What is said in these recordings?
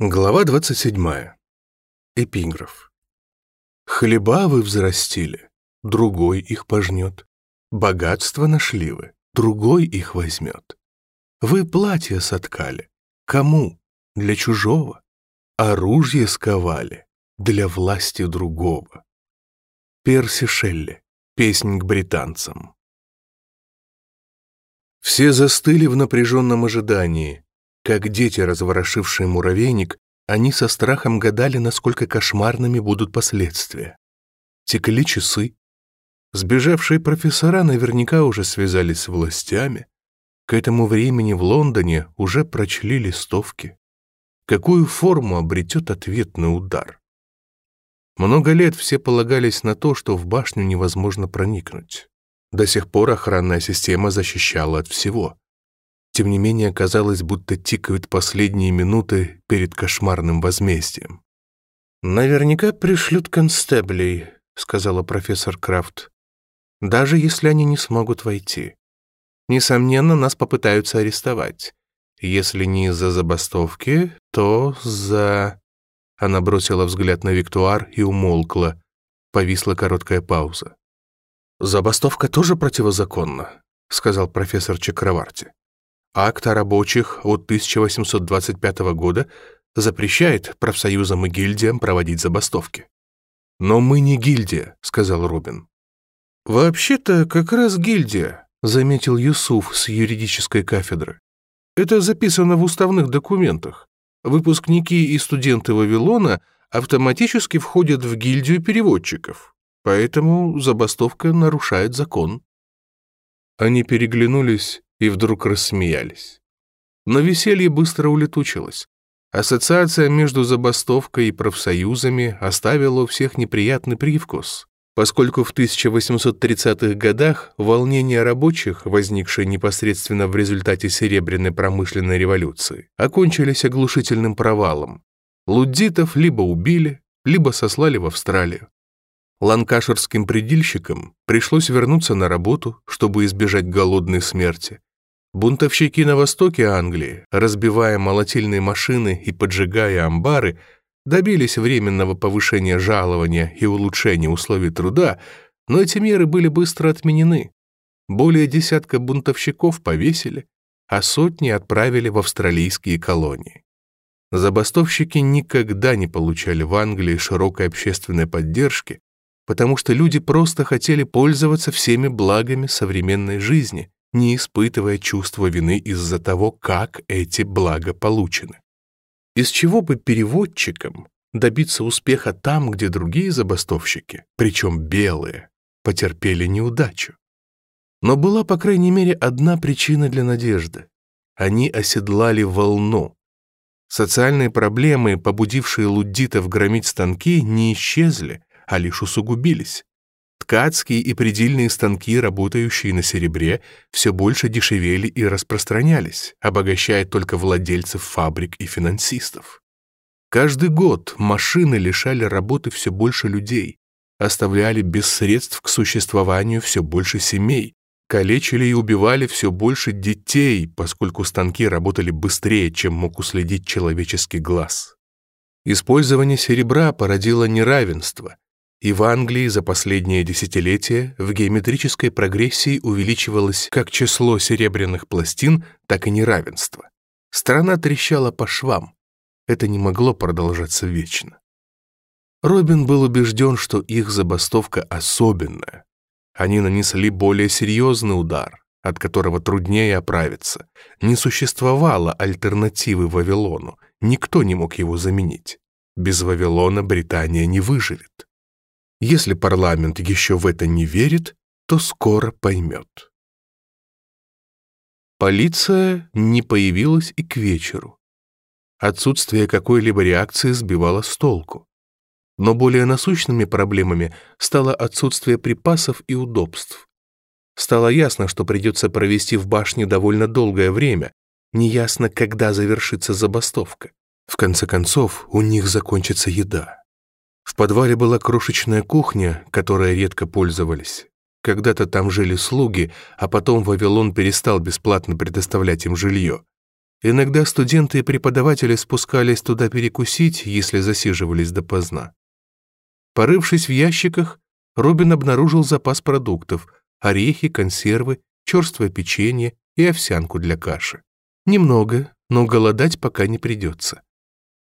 Глава 27. Эпиграф. «Хлеба вы взрастили, другой их пожнет. Богатство нашли вы, другой их возьмет. Вы платья соткали. Кому? Для чужого. Оружие сковали. Для власти другого». Перси Шелли. Песнь к британцам. Все застыли в напряженном ожидании – как дети, разворошившие муравейник, они со страхом гадали, насколько кошмарными будут последствия. Текли часы. Сбежавшие профессора наверняка уже связались с властями. К этому времени в Лондоне уже прочли листовки. Какую форму обретет ответный удар? Много лет все полагались на то, что в башню невозможно проникнуть. До сих пор охранная система защищала от всего. Тем не менее, казалось, будто тикают последние минуты перед кошмарным возмездием. «Наверняка пришлют констеблей», — сказала профессор Крафт, «даже если они не смогут войти. Несомненно, нас попытаются арестовать. Если не из-за забастовки, то за...» Она бросила взгляд на Виктуар и умолкла. Повисла короткая пауза. «Забастовка тоже противозаконна», — сказал профессор Чакраварти а акт о рабочих от 1825 года запрещает профсоюзам и гильдиям проводить забастовки. «Но мы не гильдия», — сказал Робин. «Вообще-то как раз гильдия», — заметил Юсуф с юридической кафедры. «Это записано в уставных документах. Выпускники и студенты Вавилона автоматически входят в гильдию переводчиков, поэтому забастовка нарушает закон». Они переглянулись и вдруг рассмеялись. Но веселье быстро улетучилось. Ассоциация между забастовкой и профсоюзами оставила у всех неприятный привкус, поскольку в 1830-х годах волнения рабочих, возникшие непосредственно в результате Серебряной промышленной революции, окончились оглушительным провалом. Луддитов либо убили, либо сослали в Австралию. Ланкашерским предельщикам пришлось вернуться на работу, чтобы избежать голодной смерти, Бунтовщики на востоке Англии, разбивая молотильные машины и поджигая амбары, добились временного повышения жалования и улучшения условий труда, но эти меры были быстро отменены. Более десятка бунтовщиков повесили, а сотни отправили в австралийские колонии. Забастовщики никогда не получали в Англии широкой общественной поддержки, потому что люди просто хотели пользоваться всеми благами современной жизни, не испытывая чувства вины из-за того, как эти блага получены. Из чего бы переводчикам добиться успеха там, где другие забастовщики, причем белые, потерпели неудачу? Но была, по крайней мере, одна причина для надежды. Они оседлали волну. Социальные проблемы, побудившие луддитов громить станки, не исчезли, а лишь усугубились. Ткацкие и предельные станки, работающие на серебре, все больше дешевели и распространялись, обогащая только владельцев фабрик и финансистов. Каждый год машины лишали работы все больше людей, оставляли без средств к существованию все больше семей, калечили и убивали все больше детей, поскольку станки работали быстрее, чем мог уследить человеческий глаз. Использование серебра породило неравенство, и в Англии за последние десятилетия в геометрической прогрессии увеличивалось как число серебряных пластин, так и неравенство. Страна трещала по швам. Это не могло продолжаться вечно. Робин был убежден, что их забастовка особенная. Они нанесли более серьезный удар, от которого труднее оправиться. Не существовало альтернативы Вавилону, никто не мог его заменить. Без Вавилона Британия не выживет. Если парламент еще в это не верит, то скоро поймет. Полиция не появилась и к вечеру. Отсутствие какой-либо реакции сбивало с толку. Но более насущными проблемами стало отсутствие припасов и удобств. Стало ясно, что придется провести в башне довольно долгое время, неясно, когда завершится забастовка. В конце концов, у них закончится еда. В подвале была крошечная кухня, которой редко пользовались. Когда-то там жили слуги, а потом Вавилон перестал бесплатно предоставлять им жилье. Иногда студенты и преподаватели спускались туда перекусить, если засиживались допоздна. Порывшись в ящиках, Рубин обнаружил запас продуктов — орехи, консервы, черствое печенье и овсянку для каши. Немного, но голодать пока не придется.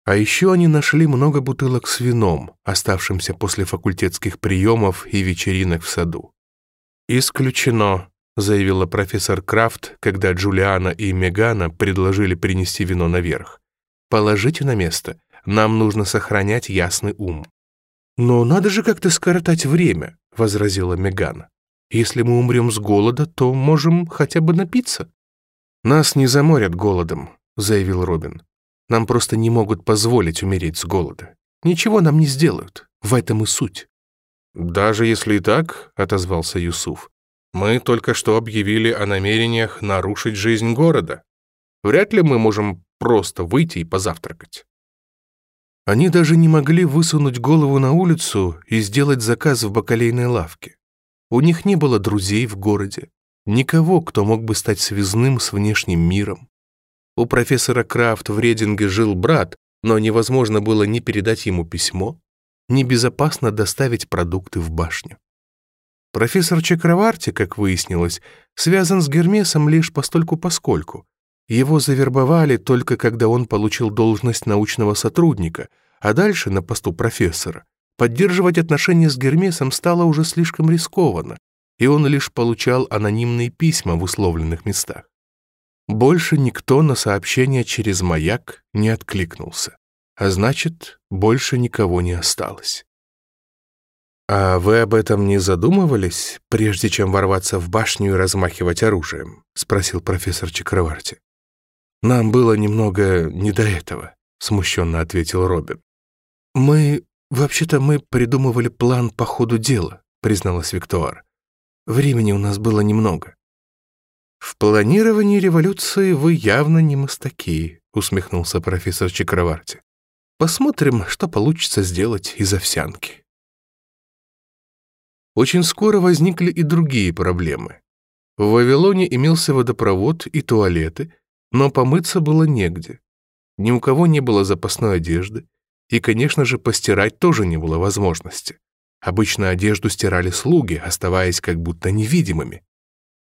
А еще они нашли много бутылок с вином, оставшимся после факультетских приемов и вечеринок в саду. «Исключено», — заявила профессор Крафт, когда Джулиана и Мегана предложили принести вино наверх. «Положите на место. Нам нужно сохранять ясный ум». «Но надо же как-то скоротать время», — возразила Меган. «Если мы умрем с голода, то можем хотя бы напиться». «Нас не заморят голодом», — заявил Робин. Нам просто не могут позволить умереть с голода. Ничего нам не сделают. В этом и суть». «Даже если и так», — отозвался Юсуф, «мы только что объявили о намерениях нарушить жизнь города. Вряд ли мы можем просто выйти и позавтракать». Они даже не могли высунуть голову на улицу и сделать заказ в бакалейной лавке. У них не было друзей в городе, никого, кто мог бы стать связным с внешним миром. У профессора Крафт в Рединге жил брат, но невозможно было ни передать ему письмо, ни безопасно доставить продукты в башню. Профессор Чакраварти, как выяснилось, связан с Гермесом лишь постольку-поскольку. Его завербовали только когда он получил должность научного сотрудника, а дальше на посту профессора. Поддерживать отношения с Гермесом стало уже слишком рискованно, и он лишь получал анонимные письма в условленных местах. Больше никто на сообщение через маяк не откликнулся. А значит, больше никого не осталось. «А вы об этом не задумывались, прежде чем ворваться в башню и размахивать оружием?» — спросил профессор Чакраварти. «Нам было немного не до этого», — смущенно ответил Робин. «Мы... Вообще-то мы придумывали план по ходу дела», — призналась Виктуар. «Времени у нас было немного». «В планировании революции вы явно не мастаки», — усмехнулся профессор Чикроварти. «Посмотрим, что получится сделать из овсянки». Очень скоро возникли и другие проблемы. В Вавилоне имелся водопровод и туалеты, но помыться было негде. Ни у кого не было запасной одежды, и, конечно же, постирать тоже не было возможности. Обычно одежду стирали слуги, оставаясь как будто невидимыми.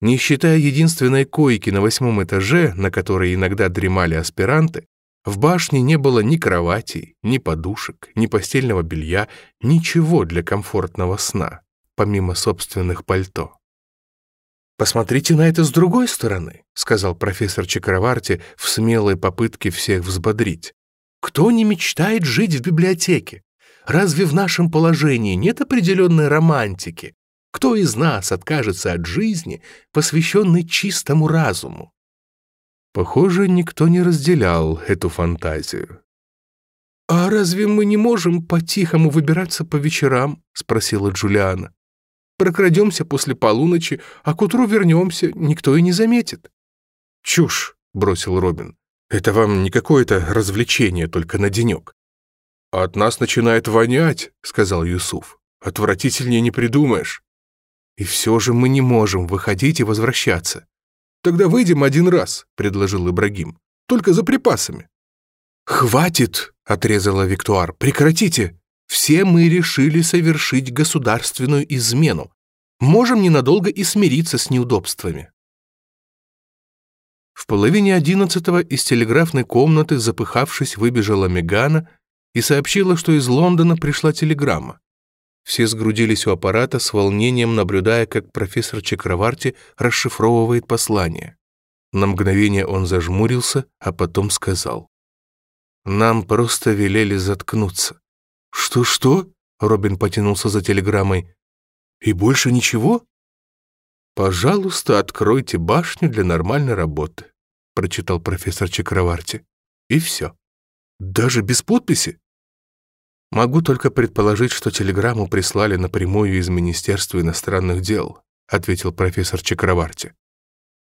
Не считая единственной койки на восьмом этаже, на которой иногда дремали аспиранты, в башне не было ни кроватей, ни подушек, ни постельного белья, ничего для комфортного сна, помимо собственных пальто. «Посмотрите на это с другой стороны», — сказал профессор Чакраварти в смелой попытке всех взбодрить. «Кто не мечтает жить в библиотеке? Разве в нашем положении нет определенной романтики, кто из нас откажется от жизни, посвященной чистому разуму? Похоже, никто не разделял эту фантазию. «А разве мы не можем по-тихому выбираться по вечерам?» — спросила Джулиана. «Прокрадемся после полуночи, а к утру вернемся, никто и не заметит». «Чушь!» — бросил Робин. «Это вам не какое-то развлечение только на денек». «От нас начинает вонять», — сказал Юсуф. «Отвратительнее не придумаешь». И все же мы не можем выходить и возвращаться. Тогда выйдем один раз, предложил Ибрагим. Только за припасами. Хватит, отрезала Виктуар. Прекратите. Все мы решили совершить государственную измену. Можем ненадолго и смириться с неудобствами. В половине одиннадцатого из телеграфной комнаты, запыхавшись, выбежала Мегана и сообщила, что из Лондона пришла телеграмма. Все сгрудились у аппарата с волнением, наблюдая, как профессор Чекроварти расшифровывает послание. На мгновение он зажмурился, а потом сказал. «Нам просто велели заткнуться». «Что-что?» — Робин потянулся за телеграммой. «И больше ничего?» «Пожалуйста, откройте башню для нормальной работы», — прочитал профессор Чекроварти. «И все». «Даже без подписи?» Могу только предположить, что телеграмму прислали напрямую из Министерства иностранных дел, ответил профессор Чакраварти.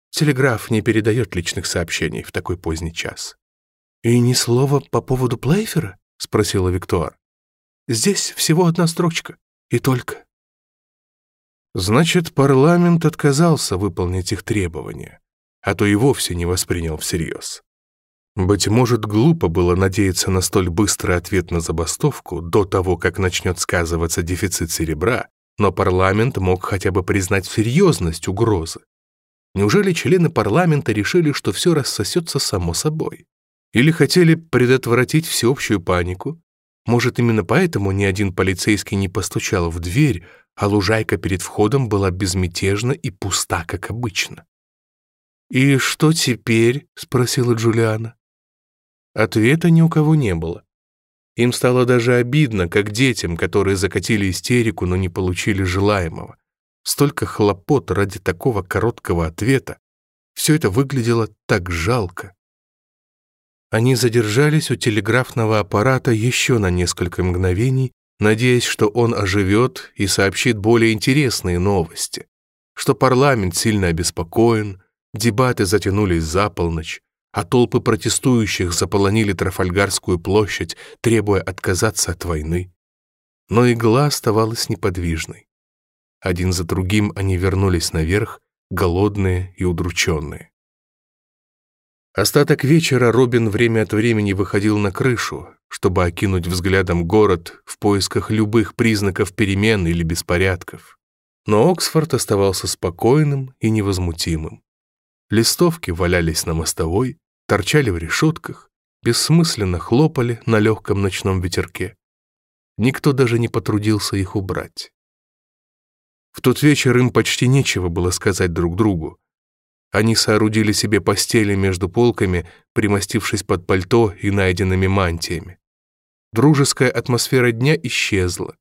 Телеграф не передает личных сообщений в такой поздний час. «И ни слова по поводу Плейфера?» — спросила Виктор. «Здесь всего одна строчка. И только». Значит, парламент отказался выполнить их требования, а то и вовсе не воспринял всерьез. Быть может, глупо было надеяться на столь быстрый ответ на забастовку до того, как начнет сказываться дефицит серебра, но парламент мог хотя бы признать серьезность угрозы. Неужели члены парламента решили, что все рассосется само собой? Или хотели предотвратить всеобщую панику? Может, именно поэтому ни один полицейский не постучал в дверь, а лужайка перед входом была безмятежна и пуста, как обычно. «И что теперь?» — спросила Джулиана. Ответа ни у кого не было. Им стало даже обидно, как детям, которые закатили истерику, но не получили желаемого. Столько хлопот ради такого короткого ответа. Все это выглядело так жалко. Они задержались у телеграфного аппарата еще на несколько мгновений, надеясь, что он оживет и сообщит более интересные новости, что парламент сильно обеспокоен, дебаты затянулись за полночь, а толпы протестующих заполонили Трафальгарскую площадь, требуя отказаться от войны. Но игла оставалась неподвижной. Один за другим они вернулись наверх, голодные и удрученные. Остаток вечера Робин время от времени выходил на крышу, чтобы окинуть взглядом город в поисках любых признаков перемен или беспорядков. Но Оксфорд оставался спокойным и невозмутимым. Листовки валялись на мостовой, торчали в решетках, бессмысленно хлопали на легком ночном ветерке. Никто даже не потрудился их убрать. В тот вечер им почти нечего было сказать друг другу. Они соорудили себе постели между полками, примостившись под пальто и найденными мантиями. Дружеская атмосфера дня исчезла.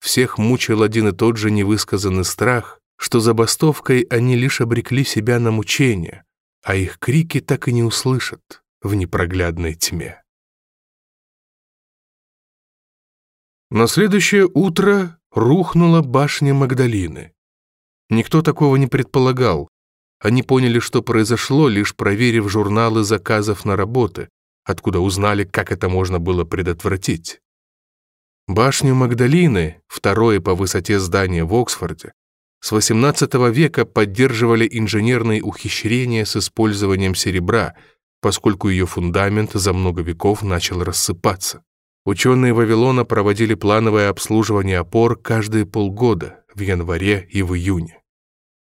Всех мучил один и тот же невысказанный страх, что забастовкой они лишь обрекли себя на мучение, а их крики так и не услышат в непроглядной тьме. На следующее утро рухнула башня Магдалины. Никто такого не предполагал. Они поняли, что произошло, лишь проверив журналы заказов на работы, откуда узнали, как это можно было предотвратить. Башню Магдалины, второе по высоте здание в Оксфорде, с XVIII века поддерживали инженерные ухищрения с использованием серебра, поскольку ее фундамент за много веков начал рассыпаться. Ученые Вавилона проводили плановое обслуживание опор каждые полгода, в январе и в июне.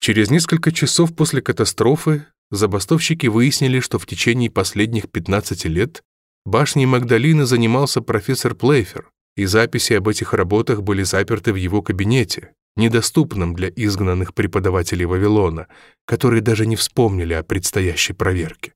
Через несколько часов после катастрофы забастовщики выяснили, что в течение последних 15 лет башней Магдалины занимался профессор Плейфер, и записи об этих работах были заперты в его кабинете, недоступным для изгнанных преподавателей Вавилона, которые даже не вспомнили о предстоящей проверке.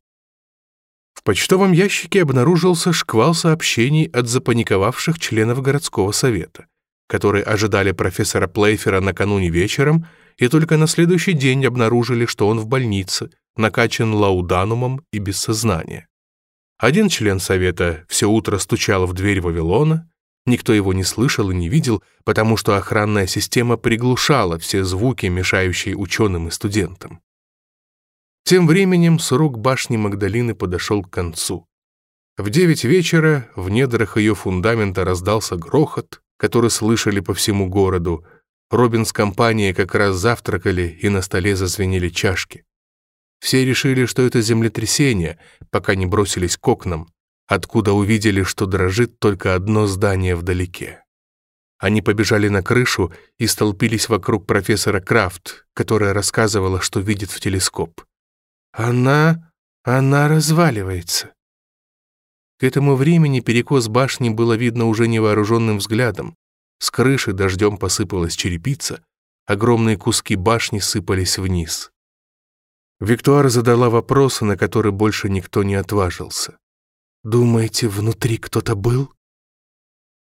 В почтовом ящике обнаружился шквал сообщений от запаниковавших членов городского совета, которые ожидали профессора Плейфера накануне вечером и только на следующий день обнаружили, что он в больнице, накачан лауданумом и без сознания. Один член совета все утро стучал в дверь Вавилона, Никто его не слышал и не видел, потому что охранная система приглушала все звуки, мешающие ученым и студентам. Тем временем срок башни Магдалины подошел к концу. В девять вечера в недрах ее фундамента раздался грохот, который слышали по всему городу. Робин с компанией как раз завтракали, и на столе зазвенели чашки. Все решили, что это землетрясение, пока не бросились к окнам откуда увидели, что дрожит только одно здание вдалеке. Они побежали на крышу и столпились вокруг профессора Крафт, которая рассказывала, что видит в телескоп. «Она... она разваливается». К этому времени перекос башни было видно уже невооруженным взглядом. С крыши дождем посыпалась черепица, огромные куски башни сыпались вниз. Виктуар задала вопросы, на которые больше никто не отважился. Думаете, внутри кто-то был?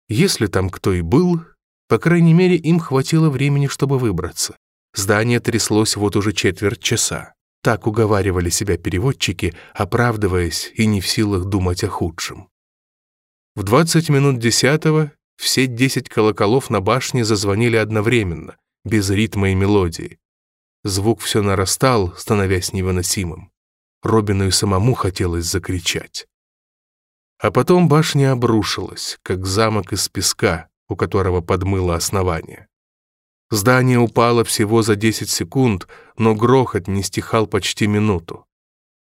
Если там кто и был, по крайней мере, им хватило времени, чтобы выбраться. Здание тряслось вот уже четверть часа. Так уговаривали себя переводчики, оправдываясь и не в силах думать о худшем. В 20 минут десятого все 10 колоколов на башне зазвонили одновременно, без ритма и мелодии. Звук все нарастал, становясь невыносимым. Робину и самому хотелось закричать. А потом башня обрушилась, как замок из песка, у которого подмыло основание. Здание упало всего за 10 секунд, но грохот не стихал почти минуту.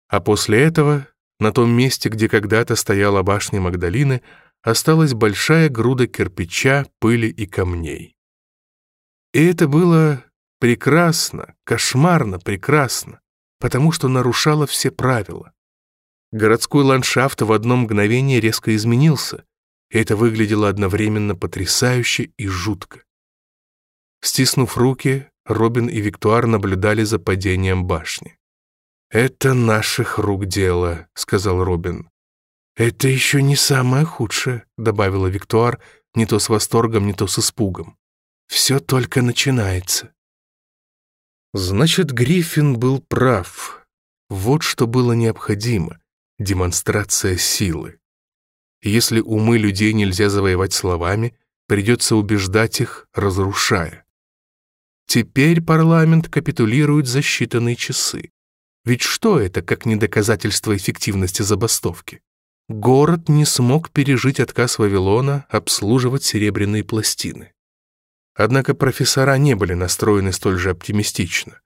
А после этого на том месте, где когда-то стояла башня Магдалины, осталась большая груда кирпича, пыли и камней. И это было прекрасно, кошмарно прекрасно, потому что нарушало все правила. Городской ландшафт в одно мгновение резко изменился, и это выглядело одновременно потрясающе и жутко. Стиснув руки, Робин и Виктуар наблюдали за падением башни. «Это наших рук дело», — сказал Робин. «Это еще не самое худшее», — добавила Виктуар, не то с восторгом, не то с испугом. «Все только начинается». Значит, Гриффин был прав. Вот что было необходимо демонстрация силы. Если умы людей нельзя завоевать словами, придется убеждать их, разрушая. Теперь парламент капитулирует за считанные часы. Ведь что это, как не доказательство эффективности забастовки? Город не смог пережить отказ Вавилона обслуживать серебряные пластины. Однако профессора не были настроены столь же оптимистично.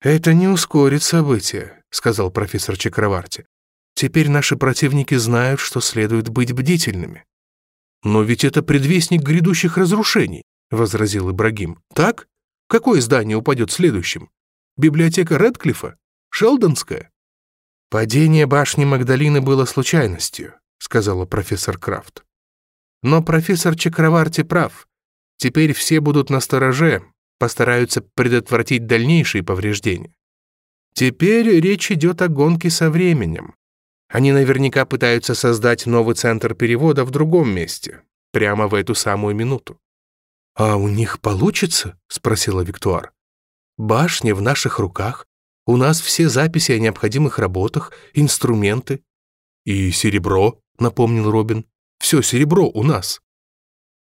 «Это не ускорит события», — сказал профессор Чакраварти. Теперь наши противники знают, что следует быть бдительными. «Но ведь это предвестник грядущих разрушений», — возразил Ибрагим. «Так? Какое здание упадет следующим? Библиотека Редклифа? Шелдонская?» «Падение башни Магдалины было случайностью», — сказала профессор Крафт. «Но профессор Чакраварти прав. Теперь все будут настороже, постараются предотвратить дальнейшие повреждения. Теперь речь идет о гонке со временем, они наверняка пытаются создать новый центр перевода в другом месте, прямо в эту самую минуту. «А у них получится?» — спросила Виктуар. «Башня в наших руках, у нас все записи о необходимых работах, инструменты». «И серебро», — напомнил Робин. «Все серебро у нас».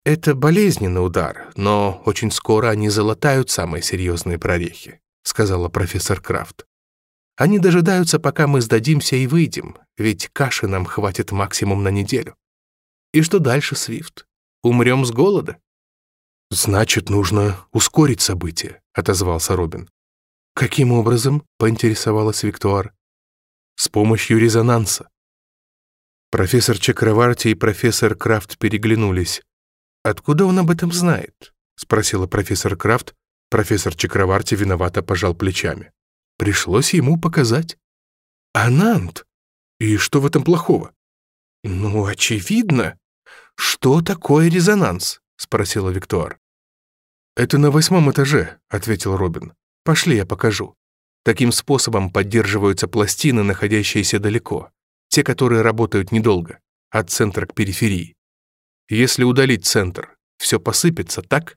«Это болезненный удар, но очень скоро они залатают самые серьезные прорехи», — сказала профессор Крафт. Они дожидаются, пока мы сдадимся и выйдем, ведь каши нам хватит максимум на неделю. И что дальше, Свифт? Умрем с голода? «Значит, нужно ускорить события», — отозвался Робин. «Каким образом?» — поинтересовалась Виктуар. «С помощью резонанса». Профессор Чакроварти и профессор Крафт переглянулись. «Откуда он об этом знает?» — спросила профессор Крафт. Профессор Чакроварти виновато пожал плечами. Пришлось ему показать. «Анант! И что в этом плохого?» «Ну, очевидно. Что такое резонанс?» — спросила Виктор. «Это на восьмом этаже», — ответил Робин. «Пошли, я покажу». Таким способом поддерживаются пластины, находящиеся далеко, те, которые работают недолго, от центра к периферии. Если удалить центр, все посыпется, так?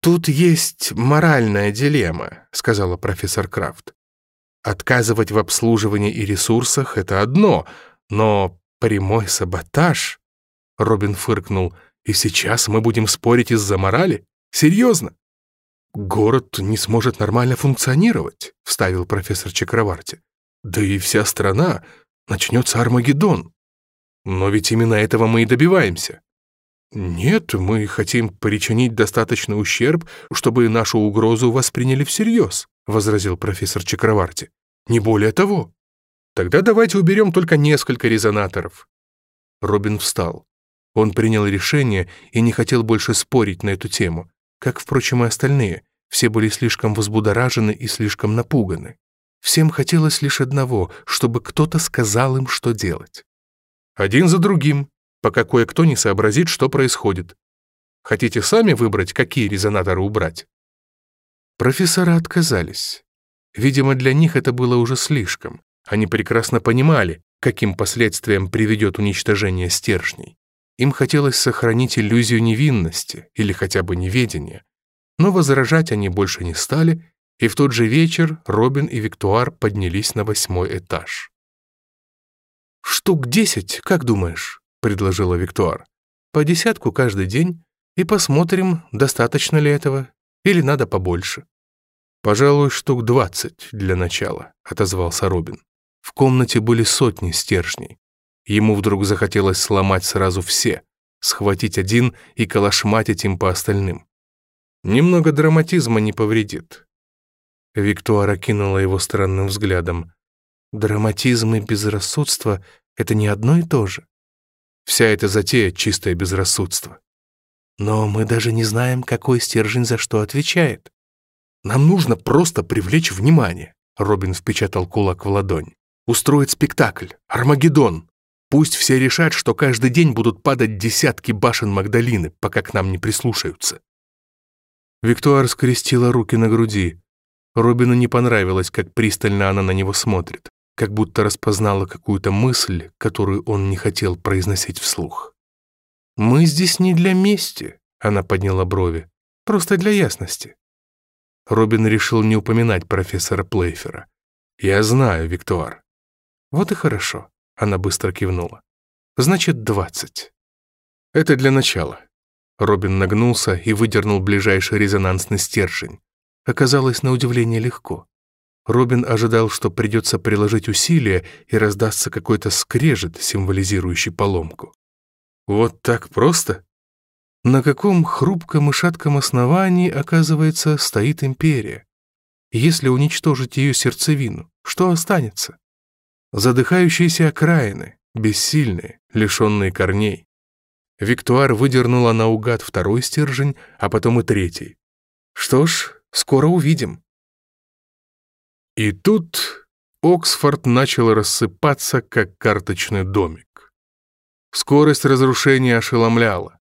«Тут есть моральная дилемма», — сказала профессор Крафт. «Отказывать в обслуживании и ресурсах — это одно, но прямой саботаж...» Робин фыркнул. «И сейчас мы будем спорить из-за морали? Серьезно?» «Город не сможет нормально функционировать», — вставил профессор Чакраварти. «Да и вся страна. Начнется Армагеддон». «Но ведь именно этого мы и добиваемся», нет, мы хотим причинить достаточный ущерб, чтобы нашу угрозу восприняли всерьез, возразил профессор Чакраварти. Не более того. Тогда давайте уберем только несколько резонаторов. Робин встал. Он принял решение и не хотел больше спорить на эту тему, как, впрочем, и остальные. Все были слишком возбудоражены и слишком напуганы. Всем хотелось лишь одного, чтобы кто-то сказал им, что делать. Один за другим пока кое-кто не сообразит, что происходит. Хотите сами выбрать, какие резонаторы убрать?» Профессора отказались. Видимо, для них это было уже слишком. Они прекрасно понимали, каким последствиям приведет уничтожение стержней. Им хотелось сохранить иллюзию невинности или хотя бы неведения. Но возражать они больше не стали, и в тот же вечер Робин и Виктуар поднялись на восьмой этаж. «Штук десять, как думаешь?» — предложила Виктор. «По десятку каждый день и посмотрим, достаточно ли этого или надо побольше». «Пожалуй, штук двадцать для начала», — отозвался Робин. В комнате были сотни стержней. Ему вдруг захотелось сломать сразу все, схватить один и калашматить им по остальным. Немного драматизма не повредит. Виктуара кинула его странным взглядом. «Драматизм и безрассудство — это не одно и то же?» Вся эта затея — чистое безрассудство. Но мы даже не знаем, какой стержень за что отвечает. Нам нужно просто привлечь внимание. Робин впечатал кулак в ладонь. Устроить спектакль. Армагеддон. Пусть все решат, что каждый день будут падать десятки башен Магдалины, пока к нам не прислушаются. Виктуар скрестила руки на груди. Робину не понравилось, как пристально она на него смотрит как будто распознала какую-то мысль, которую он не хотел произносить вслух. «Мы здесь не для мести», — она подняла брови, — «просто для ясности». Робин решил не упоминать профессора Плейфера. «Я знаю, Виктуар». «Вот и хорошо», — она быстро кивнула. «Значит, двадцать». «Это для начала». Робин нагнулся и выдернул ближайший резонансный стержень. Оказалось, на удивление, легко. Робин ожидал, что придется приложить усилия и раздастся какой-то скрежет, символизирующий поломку. Вот так просто? На каком хрупком и шатком основании, оказывается, стоит империя? Если уничтожить ее сердцевину, что останется? Задыхающиеся окраины, бессильные, лишенные корней. Виктуар выдернула наугад второй стержень, а потом и третий. Что ж, скоро увидим. И тут Оксфорд начал рассыпаться, как карточный домик. Скорость разрушения ошеломляла.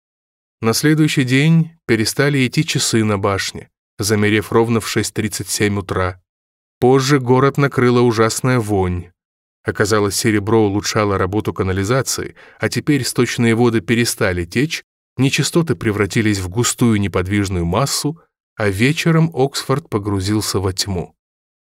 На следующий день перестали идти часы на башне, замерев ровно в 6.37 утра. Позже город накрыла ужасная вонь. Оказалось, серебро улучшало работу канализации, а теперь сточные воды перестали течь, нечистоты превратились в густую неподвижную массу, а вечером Оксфорд погрузился во тьму.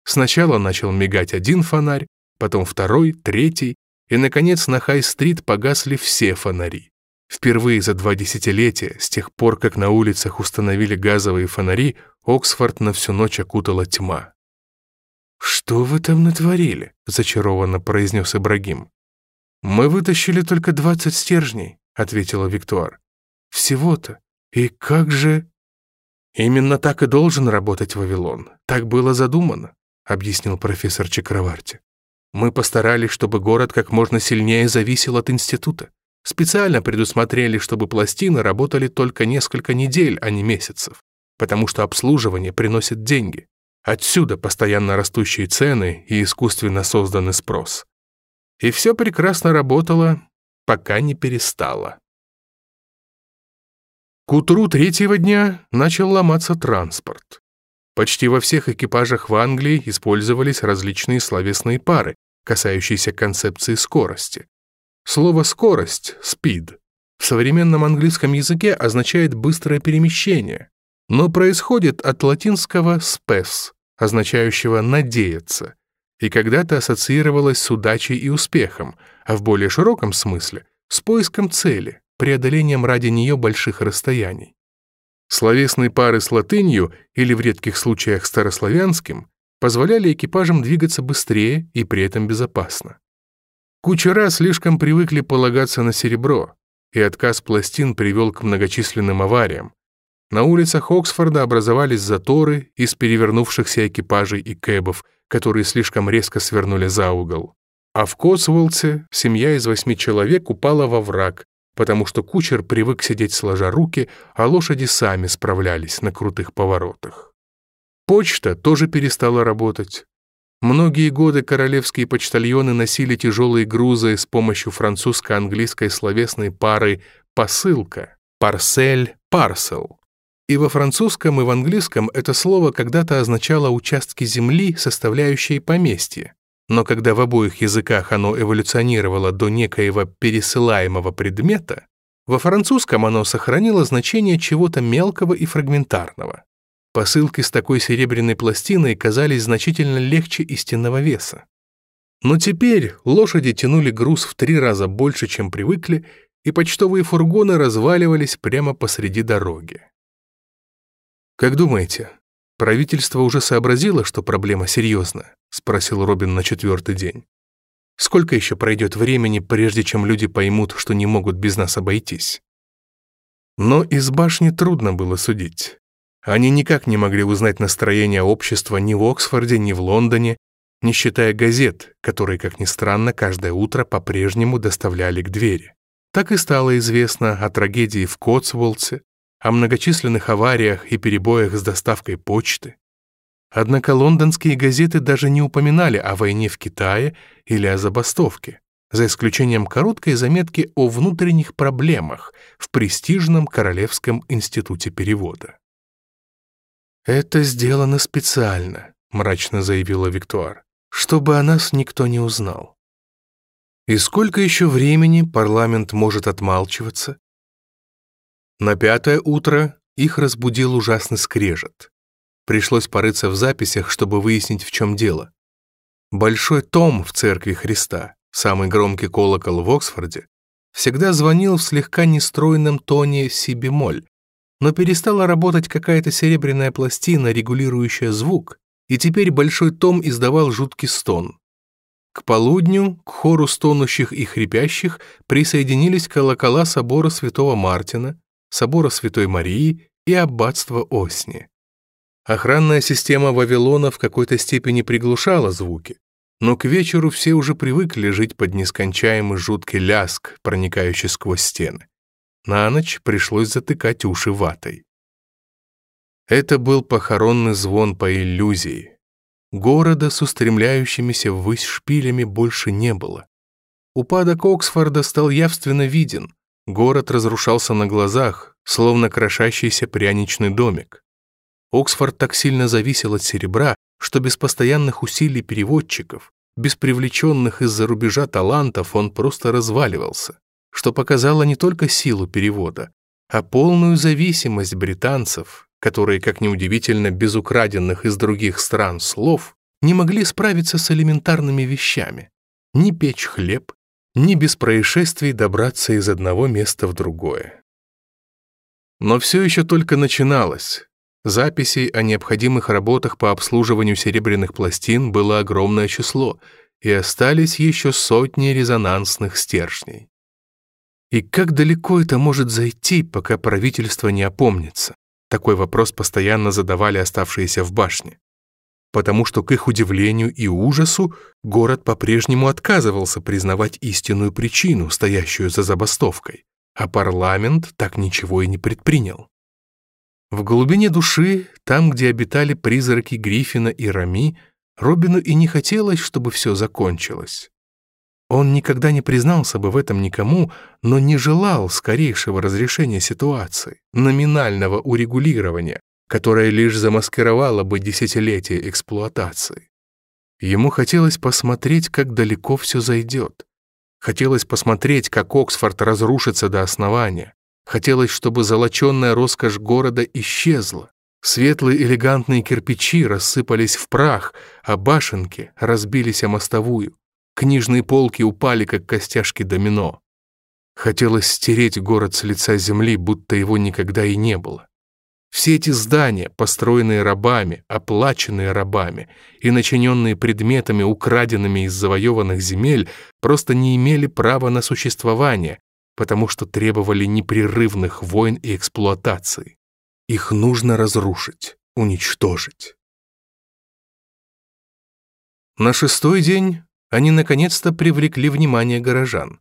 Сначала начал мигать один фонарь, потом второй, третий, и, наконец, на Хай-стрит погасли все фонари. Впервые за два десятилетия, с тех пор, как на улицах установили газовые фонари, Оксфорд на всю ночь окутала тьма. «Что вы там натворили?» — зачарованно произнес Ибрагим. «Мы вытащили только двадцать стержней», — ответила Виктуар. «Всего-то. И как же...» «Именно так и должен работать Вавилон. Так было задумано объяснил профессор Чакраварти. Мы постарались, чтобы город как можно сильнее зависел от института. Специально предусмотрели, чтобы пластины работали только несколько недель, а не месяцев, потому что обслуживание приносит деньги. Отсюда постоянно растущие цены и искусственно созданный спрос. И все прекрасно работало, пока не перестало. К утру третьего дня начал ломаться транспорт. Почти во всех экипажах в Англии использовались различные словесные пары, касающиеся концепции скорости. Слово «скорость» — «speed» в современном английском языке означает «быстрое перемещение», но происходит от латинского «spes», означающего «надеяться», и когда-то ассоциировалось с удачей и успехом, а в более широком смысле — с поиском цели, преодолением ради нее больших расстояний словесные пары с латынью или в редких случаях старославянским позволяли экипажам двигаться быстрее и при этом безопасно. Кучера слишком привыкли полагаться на серебро, и отказ пластин привел к многочисленным авариям. На улицах Оксфорда образовались заторы из перевернувшихся экипажей и кэбов, которые слишком резко свернули за угол. А в Котсволдсе семья из восьми человек упала во враг, потому что кучер привык сидеть сложа руки, а лошади сами справлялись на крутых поворотах. Почта тоже перестала работать. Многие годы королевские почтальоны носили тяжелые грузы с помощью французско-английской словесной пары «посылка» — «парсель» — «парсел». И во французском, и в английском это слово когда-то означало участки земли, составляющие поместье. Но когда в обоих языках оно эволюционировало до некоего пересылаемого предмета, во французском оно сохранило значение чего-то мелкого и фрагментарного. Посылки с такой серебряной пластиной казались значительно легче истинного веса. Но теперь лошади тянули груз в три раза больше, чем привыкли, и почтовые фургоны разваливались прямо посреди дороги. «Как думаете, «Правительство уже сообразило, что проблема серьезна?» — спросил Робин на четвертый день. «Сколько еще пройдет времени, прежде чем люди поймут, что не могут без нас обойтись?» Но из башни трудно было судить. Они никак не могли узнать настроение общества ни в Оксфорде, ни в Лондоне, не считая газет, которые, как ни странно, каждое утро по-прежнему доставляли к двери. Так и стало известно о трагедии в Котсволдсе, о многочисленных авариях и перебоях с доставкой почты. Однако лондонские газеты даже не упоминали о войне в Китае или о забастовке, за исключением короткой заметки о внутренних проблемах в престижном Королевском институте перевода. «Это сделано специально», — мрачно заявила Виктуар, «чтобы о нас никто не узнал». И сколько еще времени парламент может отмалчиваться, на пятое утро их разбудил ужасный скрежет. Пришлось порыться в записях, чтобы выяснить, в чем дело. Большой том в церкви Христа, самый громкий колокол в Оксфорде, всегда звонил в слегка нестройном тоне си-бемоль, но перестала работать какая-то серебряная пластина, регулирующая звук, и теперь большой том издавал жуткий стон. К полудню к хору стонущих и хрипящих присоединились колокола собора святого Мартина, собора Святой Марии и аббатство Осни. Охранная система Вавилона в какой-то степени приглушала звуки, но к вечеру все уже привыкли жить под нескончаемый жуткий ляск, проникающий сквозь стены. На ночь пришлось затыкать уши ватой. Это был похоронный звон по иллюзии. Города с устремляющимися ввысь шпилями больше не было. Упадок Оксфорда стал явственно виден — город разрушался на глазах, словно крошащийся пряничный домик. Оксфорд так сильно зависел от серебра, что без постоянных усилий переводчиков, без привлеченных из-за рубежа талантов он просто разваливался, что показало не только силу перевода, а полную зависимость британцев, которые, как неудивительно, без украденных из других стран слов, не могли справиться с элементарными вещами. Ни печь хлеб, ни без происшествий добраться из одного места в другое. Но все еще только начиналось. Записей о необходимых работах по обслуживанию серебряных пластин было огромное число, и остались еще сотни резонансных стержней. И как далеко это может зайти, пока правительство не опомнится? Такой вопрос постоянно задавали оставшиеся в башне потому что, к их удивлению и ужасу, город по-прежнему отказывался признавать истинную причину, стоящую за забастовкой, а парламент так ничего и не предпринял. В глубине души, там, где обитали призраки Гриффина и Рами, Робину и не хотелось, чтобы все закончилось. Он никогда не признался бы в этом никому, но не желал скорейшего разрешения ситуации, номинального урегулирования, которая лишь замаскировала бы десятилетие эксплуатации. Ему хотелось посмотреть, как далеко все зайдет. Хотелось посмотреть, как Оксфорд разрушится до основания. Хотелось, чтобы золоченная роскошь города исчезла. Светлые элегантные кирпичи рассыпались в прах, а башенки разбились о мостовую. Книжные полки упали, как костяшки домино. Хотелось стереть город с лица земли, будто его никогда и не было. Все эти здания, построенные рабами, оплаченные рабами и начиненные предметами, украденными из завоеванных земель, просто не имели права на существование, потому что требовали непрерывных войн и эксплуатации. Их нужно разрушить, уничтожить. На шестой день они наконец-то привлекли внимание горожан.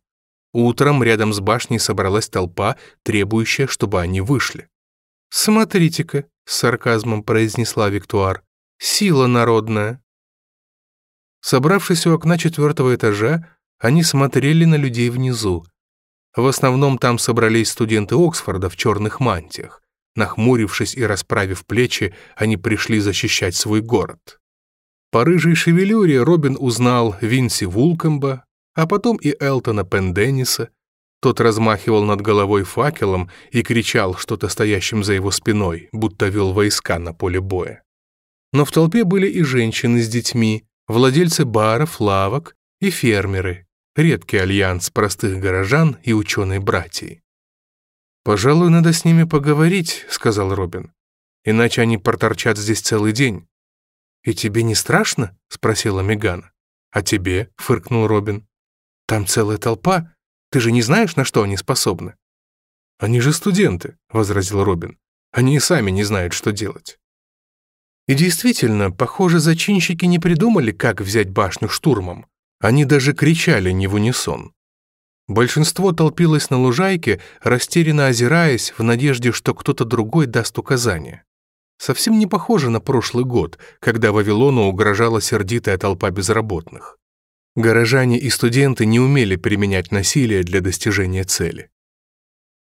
Утром рядом с башней собралась толпа, требующая, чтобы они вышли. «Смотрите-ка», — с сарказмом произнесла Виктуар, — «сила народная». Собравшись у окна четвертого этажа, они смотрели на людей внизу. В основном там собрались студенты Оксфорда в черных мантиях. Нахмурившись и расправив плечи, они пришли защищать свой город. По рыжей шевелюре Робин узнал Винси Вулкомба, а потом и Элтона Пенденниса, тот размахивал над головой факелом и кричал что-то стоящим за его спиной, будто вел войска на поле боя. Но в толпе были и женщины с детьми, владельцы баров, лавок и фермеры, редкий альянс простых горожан и ученые братьи. «Пожалуй, надо с ними поговорить», — сказал Робин. «Иначе они проторчат здесь целый день». «И тебе не страшно?» — спросила Мегана. «А тебе?» — фыркнул Робин. «Там целая толпа, ты же не знаешь, на что они способны?» «Они же студенты», — возразил Робин. «Они и сами не знают, что делать». И действительно, похоже, зачинщики не придумали, как взять башню штурмом. Они даже кричали не в унисон. Большинство толпилось на лужайке, растерянно озираясь, в надежде, что кто-то другой даст указания. Совсем не похоже на прошлый год, когда Вавилону угрожала сердитая толпа безработных горожане и студенты не умели применять насилие для достижения цели.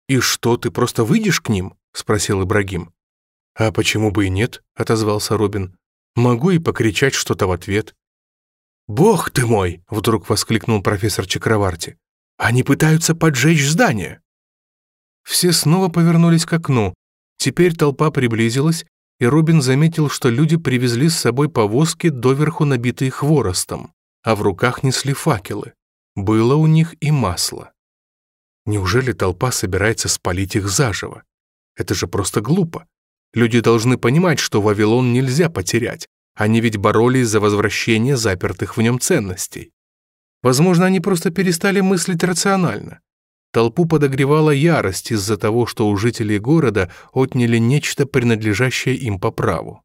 «И что, ты просто выйдешь к ним?» — спросил Ибрагим. «А почему бы и нет?» — отозвался Робин. «Могу и покричать что-то в ответ». «Бог ты мой!» — вдруг воскликнул профессор Чакраварти. «Они пытаются поджечь здание!» Все снова повернулись к окну. Теперь толпа приблизилась, и Робин заметил, что люди привезли с собой повозки, доверху набитые хворостом а в руках несли факелы. Было у них и масло. Неужели толпа собирается спалить их заживо? Это же просто глупо. Люди должны понимать, что Вавилон нельзя потерять. Они ведь боролись за возвращение запертых в нем ценностей. Возможно, они просто перестали мыслить рационально. Толпу подогревала ярость из-за того, что у жителей города отняли нечто, принадлежащее им по праву.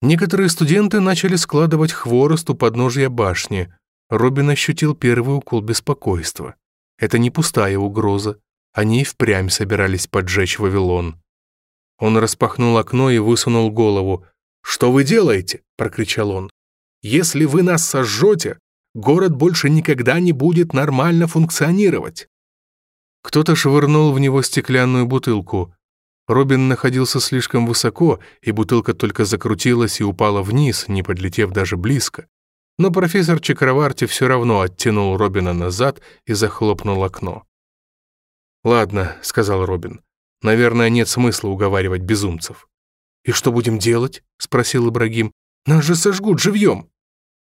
Некоторые студенты начали складывать хворост у подножия башни. Робин ощутил первый укол беспокойства. Это не пустая угроза. Они и впрямь собирались поджечь Вавилон. Он распахнул окно и высунул голову. «Что вы делаете?» — прокричал он. «Если вы нас сожжете, город больше никогда не будет нормально функционировать». Кто-то швырнул в него стеклянную бутылку. Робин находился слишком высоко, и бутылка только закрутилась и упала вниз, не подлетев даже близко. Но профессор Чакраварти все равно оттянул Робина назад и захлопнул окно. «Ладно», — сказал Робин, — «наверное, нет смысла уговаривать безумцев». «И что будем делать?» — спросил Ибрагим. «Нас же сожгут живьем».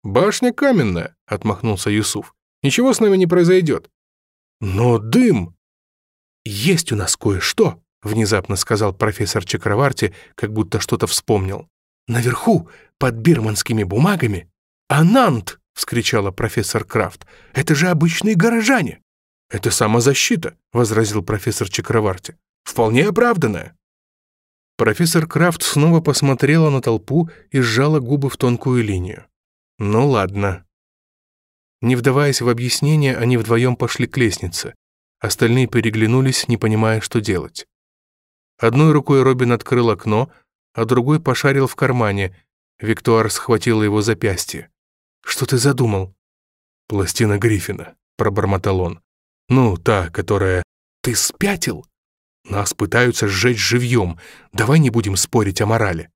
«Башня каменная», — отмахнулся Юсуф. «Ничего с нами не произойдет». «Но дым!» «Есть у нас кое-что», — внезапно сказал профессор Чакраварти, как будто что-то вспомнил. «Наверху, под бирманскими бумагами...» «Анант!» — вскричала профессор Крафт. «Это же обычные горожане!» «Это самозащита», — возразил профессор Чакраварти. «Вполне оправданная». Профессор Крафт снова посмотрела на толпу и сжала губы в тонкую линию. «Ну ладно». Не вдаваясь в объяснение, они вдвоем пошли к лестнице. Остальные переглянулись, не понимая, что делать. Одной рукой Робин открыл окно, а другой пошарил в кармане. Виктуар схватил его запястье. «Что ты задумал?» «Пластина Гриффина», — пробормотал он. «Ну, та, которая...» «Ты спятил?» «Нас пытаются сжечь живьем. Давай не будем спорить о морали».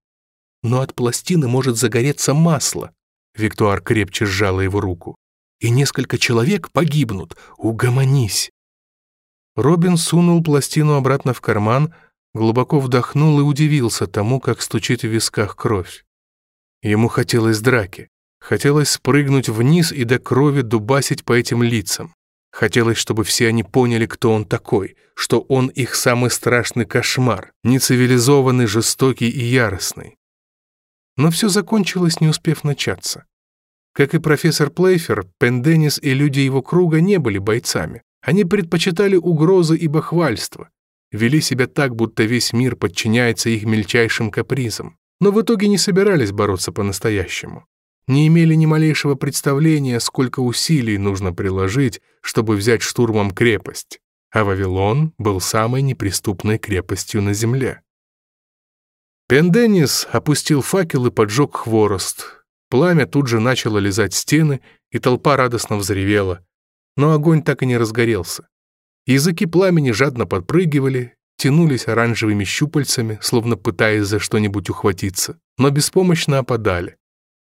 «Но от пластины может загореться масло», — Виктуар крепче сжала его руку. «И несколько человек погибнут. Угомонись». Робин сунул пластину обратно в карман, — глубоко вдохнул и удивился тому, как стучит в висках кровь. Ему хотелось драки. Хотелось спрыгнуть вниз и до крови дубасить по этим лицам. Хотелось, чтобы все они поняли, кто он такой, что он их самый страшный кошмар, нецивилизованный, жестокий и яростный. Но все закончилось, не успев начаться. Как и профессор Плейфер, Пенденис и люди его круга не были бойцами. Они предпочитали угрозы и бахвальство вели себя так, будто весь мир подчиняется их мельчайшим капризам, но в итоге не собирались бороться по-настоящему. Не имели ни малейшего представления, сколько усилий нужно приложить, чтобы взять штурмом крепость. А Вавилон был самой неприступной крепостью на земле. Пенденис опустил факел и поджег хворост. Пламя тут же начало лизать стены, и толпа радостно взревела. Но огонь так и не разгорелся. Языки пламени жадно подпрыгивали, тянулись оранжевыми щупальцами, словно пытаясь за что-нибудь ухватиться, но беспомощно опадали.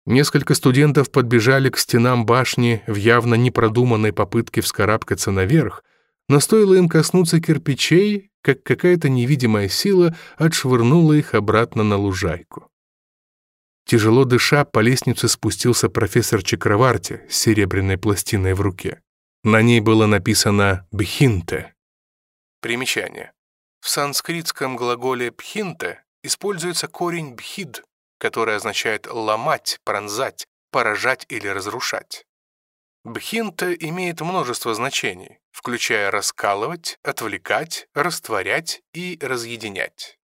Несколько студентов подбежали к стенам башни в явно непродуманной попытке вскарабкаться наверх, но стоило им коснуться кирпичей, как какая-то невидимая сила отшвырнула их обратно на лужайку. Тяжело дыша, по лестнице спустился профессор Чакраварти с серебряной пластиной в руке. На ней было написано «бхинте». Примечание. В санскритском глаголе «бхинте» используется корень «бхид», который означает «ломать», «пронзать», «поражать» или «разрушать». Бхинте имеет множество значений, включая раскалывать, отвлекать, растворять и разъединять.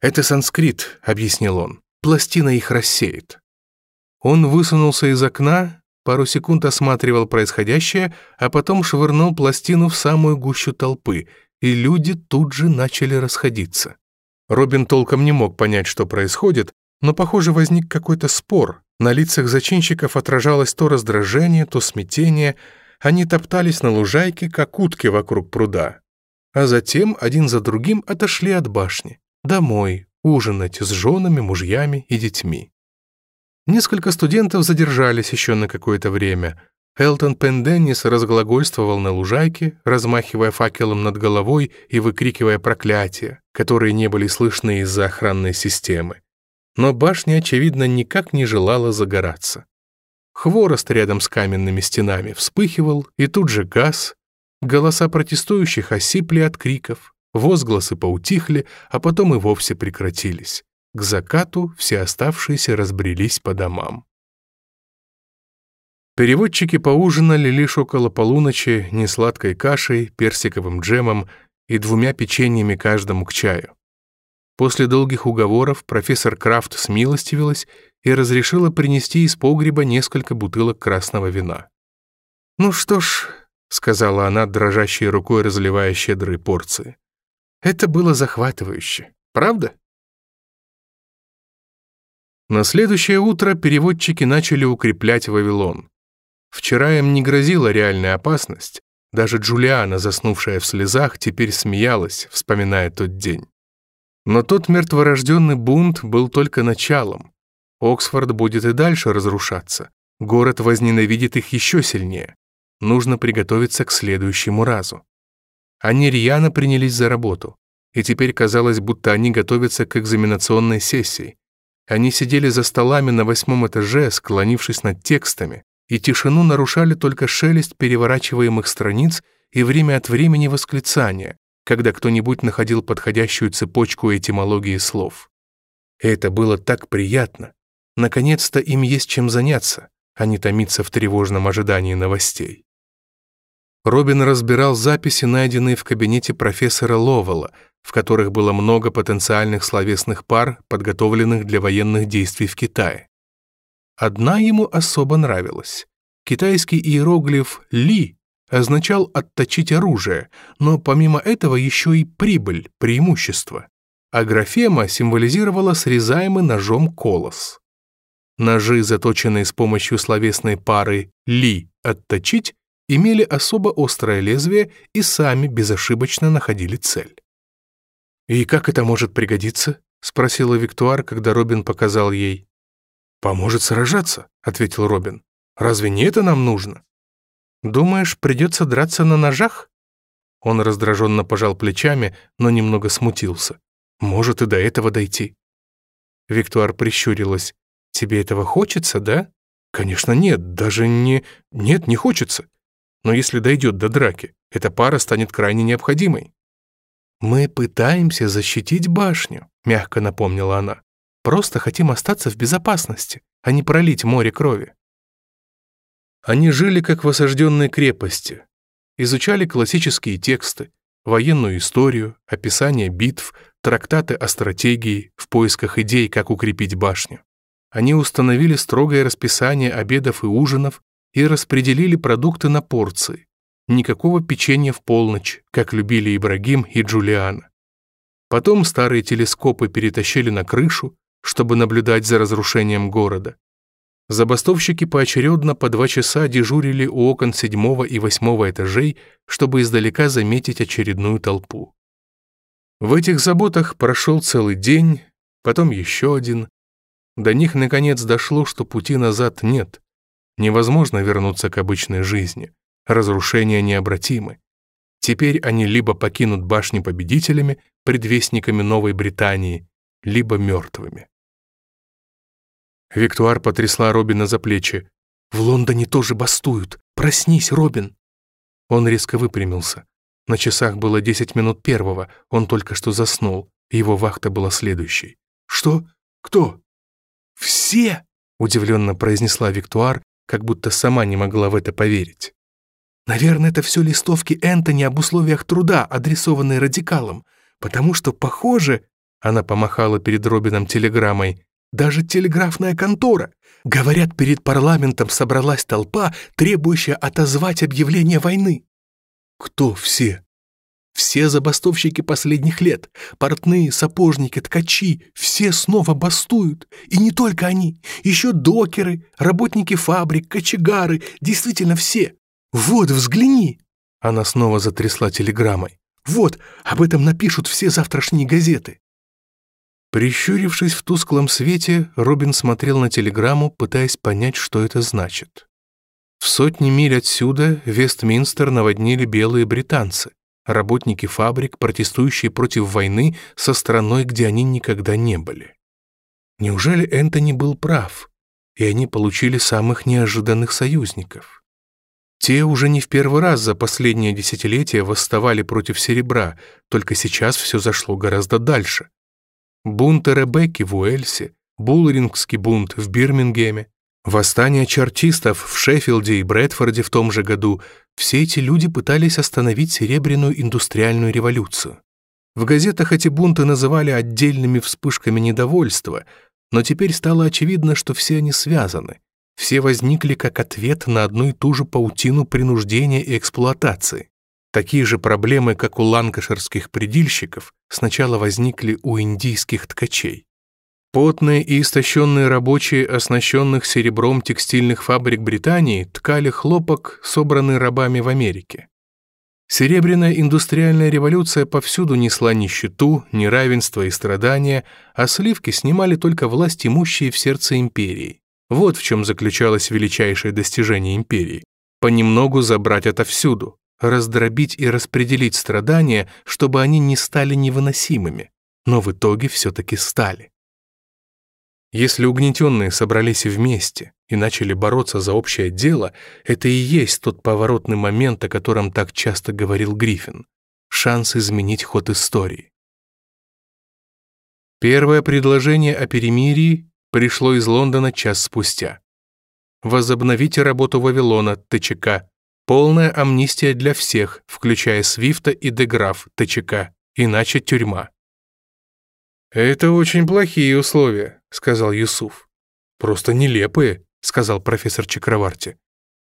«Это санскрит», — объяснил он. «Пластина их рассеет». Он высунулся из окна пару секунд осматривал происходящее, а потом швырнул пластину в самую гущу толпы, и люди тут же начали расходиться. Робин толком не мог понять, что происходит, но, похоже, возник какой-то спор. На лицах зачинщиков отражалось то раздражение, то смятение. Они топтались на лужайке, как утки вокруг пруда. А затем один за другим отошли от башни. Домой, ужинать с женами, мужьями и детьми. Несколько студентов задержались еще на какое-то время. Элтон Пенденнис разглагольствовал на лужайке, размахивая факелом над головой и выкрикивая проклятия, которые не были слышны из-за охранной системы. Но башня, очевидно, никак не желала загораться. Хворост рядом с каменными стенами вспыхивал, и тут же газ. Голоса протестующих осипли от криков, возгласы поутихли, а потом и вовсе прекратились. К закату все оставшиеся разбрелись по домам. Переводчики поужинали лишь около полуночи несладкой кашей, персиковым джемом и двумя печеньями каждому к чаю. После долгих уговоров профессор Крафт смилостивилась и разрешила принести из погреба несколько бутылок красного вина. «Ну что ж», — сказала она, дрожащей рукой разливая щедрые порции, — «это было захватывающе, правда?» На следующее утро переводчики начали укреплять Вавилон. Вчера им не грозила реальная опасность. Даже Джулиана, заснувшая в слезах, теперь смеялась, вспоминая тот день. Но тот мертворожденный бунт был только началом. Оксфорд будет и дальше разрушаться. Город возненавидит их еще сильнее. Нужно приготовиться к следующему разу. Они рьяно принялись за работу. И теперь казалось, будто они готовятся к экзаменационной сессии. Они сидели за столами на восьмом этаже, склонившись над текстами, и тишину нарушали только шелест переворачиваемых страниц и время от времени восклицания, когда кто-нибудь находил подходящую цепочку этимологии слов. Это было так приятно. Наконец-то им есть чем заняться, а не томиться в тревожном ожидании новостей. Робин разбирал записи, найденные в кабинете профессора Ловела, в которых было много потенциальных словесных пар, подготовленных для военных действий в Китае. Одна ему особо нравилась. Китайский иероглиф «ли» означал «отточить оружие», но помимо этого еще и прибыль, преимущество. А графема символизировала срезаемый ножом колос. Ножи, заточенные с помощью словесной пары «ли» — «отточить», имели особо острое лезвие и сами безошибочно находили цель. «И как это может пригодиться?» — спросила Виктуар, когда Робин показал ей. «Поможет сражаться», — ответил Робин. «Разве не это нам нужно?» «Думаешь, придется драться на ножах?» Он раздраженно пожал плечами, но немного смутился. «Может и до этого дойти». Виктуар прищурилась. «Тебе этого хочется, да?» «Конечно нет, даже не... Нет, не хочется но если дойдет до драки, эта пара станет крайне необходимой. «Мы пытаемся защитить башню», — мягко напомнила она. «Просто хотим остаться в безопасности, а не пролить море крови». Они жили как в осажденной крепости, изучали классические тексты, военную историю, описание битв, трактаты о стратегии в поисках идей, как укрепить башню. Они установили строгое расписание обедов и ужинов, и распределили продукты на порции. Никакого печенья в полночь, как любили Ибрагим и Джулиана. Потом старые телескопы перетащили на крышу, чтобы наблюдать за разрушением города. Забастовщики поочередно по два часа дежурили у окон седьмого и восьмого этажей, чтобы издалека заметить очередную толпу. В этих заботах прошел целый день, потом еще один. До них, наконец, дошло, что пути назад нет. Невозможно вернуться к обычной жизни. Разрушения необратимы. Теперь они либо покинут башни победителями, предвестниками Новой Британии, либо мертвыми. Виктуар потрясла Робина за плечи. «В Лондоне тоже бастуют! Проснись, Робин!» Он резко выпрямился. На часах было 10 минут первого, он только что заснул, его вахта была следующей. «Что? Кто?» «Все!» — удивленно произнесла Виктуар как будто сама не могла в это поверить. Наверное, это все листовки Энтони об условиях труда, адресованные радикалам, потому что, похоже, она помахала перед Робином телеграммой, даже телеграфная контора. Говорят, перед парламентом собралась толпа, требующая отозвать объявление войны. Кто все? Все забастовщики последних лет, портные, сапожники, ткачи, все снова бастуют. И не только они, еще докеры, работники фабрик, кочегары, действительно все. Вот, взгляни!» Она снова затрясла телеграммой. «Вот, об этом напишут все завтрашние газеты». Прищурившись в тусклом свете, Робин смотрел на телеграмму, пытаясь понять, что это значит. В сотни миль отсюда Вестминстер наводнили белые британцы. Работники фабрик, протестующие против войны со страной, где они никогда не были. Неужели Энтони был прав, и они получили самых неожиданных союзников? Те уже не в первый раз за последнее десятилетие восставали против серебра, только сейчас все зашло гораздо дальше. Бунты Ребекки в Уэльсе, Буллерингский бунт в Бирмингеме, восстание чартистов в Шеффилде и Брэдфорде в том же году, все эти люди пытались остановить Серебряную индустриальную революцию. В газетах эти бунты называли отдельными вспышками недовольства, но теперь стало очевидно, что все они связаны. Все возникли как ответ на одну и ту же паутину принуждения и эксплуатации. Такие же проблемы, как у ланкаширских предельщиков, сначала возникли у индийских ткачей. Потные и истощенные рабочие оснащенных серебром текстильных фабрик Британии ткали хлопок, собранный рабами в Америке. Серебряная индустриальная революция повсюду несла нищету, неравенство и страдания, а сливки снимали только власть имущие в сердце империи. Вот в чем заключалось величайшее достижение империи. Понемногу забрать отовсюду, раздробить и распределить страдания, чтобы они не стали невыносимыми. Но в итоге все-таки стали. Если угнетенные собрались вместе и начали бороться за общее дело, это и есть тот поворотный момент, о котором так часто говорил Гриффин. Шанс изменить ход истории. Первое предложение о перемирии пришло из Лондона час спустя. Возобновите работу Вавилона, ТЧК. Полная амнистия для всех, включая Свифта и Деграф, ТЧК. Иначе тюрьма. «Это очень плохие условия», сказал Юсуф. «Просто нелепые», — сказал профессор Чакраварти.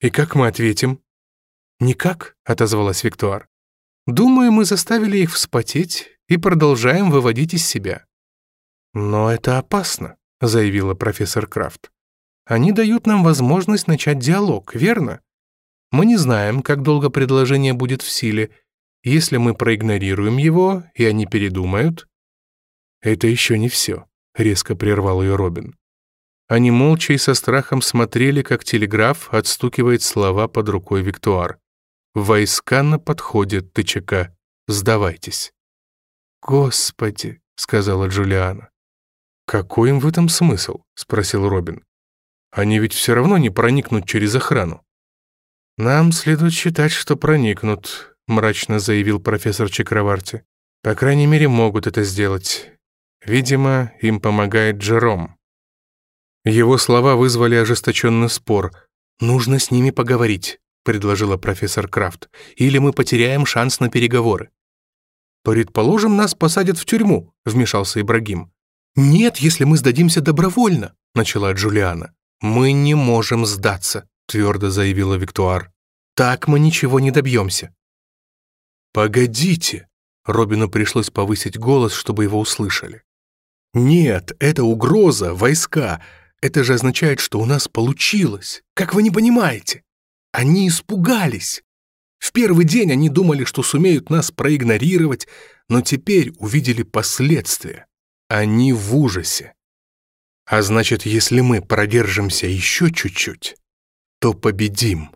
«И как мы ответим?» «Никак», — отозвалась Виктуар. «Думаю, мы заставили их вспотеть и продолжаем выводить из себя». «Но это опасно», — заявила профессор Крафт. «Они дают нам возможность начать диалог, верно? Мы не знаем, как долго предложение будет в силе. Если мы проигнорируем его, и они передумают...» «Это еще не все», — резко прервал ее Робин. Они молча и со страхом смотрели, как телеграф отстукивает слова под рукой Виктуар. «Войска на подходе, тычака. Сдавайтесь». «Господи!» — сказала Джулиана. «Какой им в этом смысл?» — спросил Робин. «Они ведь все равно не проникнут через охрану». «Нам следует считать, что проникнут», — мрачно заявил профессор Чакраварти. «По крайней мере, могут это сделать. Видимо, им помогает Джером. Его слова вызвали ожесточенный спор. «Нужно с ними поговорить», — предложила профессор Крафт, «или мы потеряем шанс на переговоры». «Предположим, нас посадят в тюрьму», — вмешался Ибрагим. «Нет, если мы сдадимся добровольно», — начала Джулиана. «Мы не можем сдаться», — твердо заявила Виктуар. «Так мы ничего не добьемся». «Погодите», Робину пришлось повысить голос, чтобы его услышали. Нет, это угроза, войска. Это же означает, что у нас получилось. Как вы не понимаете? Они испугались. В первый день они думали, что сумеют нас проигнорировать, но теперь увидели последствия. Они в ужасе. А значит, если мы продержимся еще чуть-чуть, то победим.